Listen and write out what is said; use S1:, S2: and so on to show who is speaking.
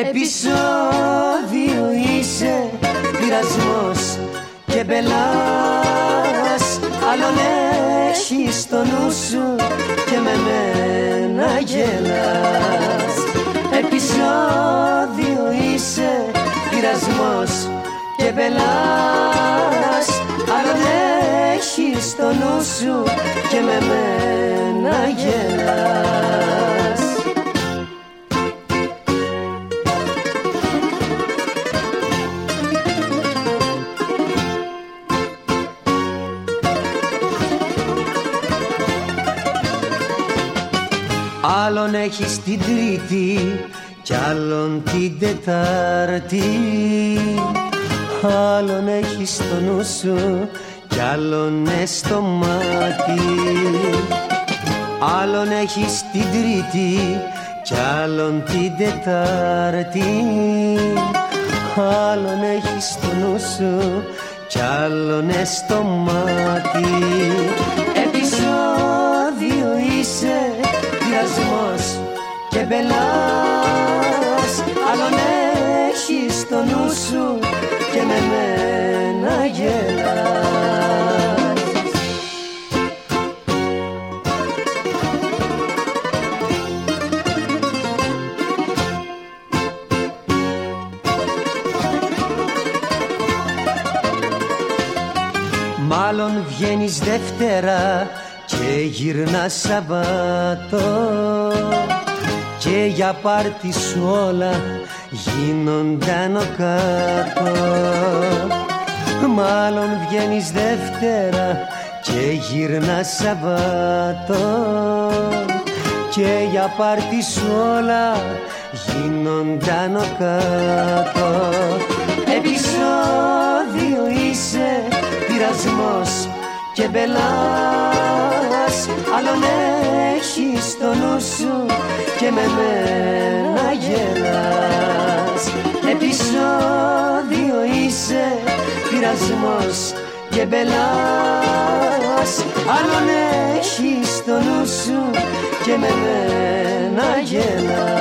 S1: Επισόδιο είσαι πειρασμός και μπελάς Άλλον έχεις στο νου σου και με μένα γελάς. Επισόδιο είσαι πειρασμός και μπελάς Άλλον έχεις στο νου σου και με μένα γελάς. Άλλον έχεις την τρίτη κι άλλον την τετάρτη. Άλλον έχεις στο νου σου κι άλλον στο μάτι. Άλλον έχεις την τρίτη κι άλλον την τετάρτη. Άλλον έχεις στο νου σου κι άλλον στο μάτι. Μάλλον βγαίνεις Δευτέρα και γυρνάς Σαββατό και για πάρτι σου όλα γίνονταν ο κάτω. Μάλλον βγαίνεις Δευτέρα και γυρνάς Σαββατό και για πάρτι σου όλα γίνονταν ο κάτω. Επισόδιο είσαι πειρασμός και μπελάς Άλλον έχεις στο νου σου και με μένα γελάς. Επισόδιο είσαι πειρασμός και μπελάς Άλλον έχεις νου σου και με μένα γελάς.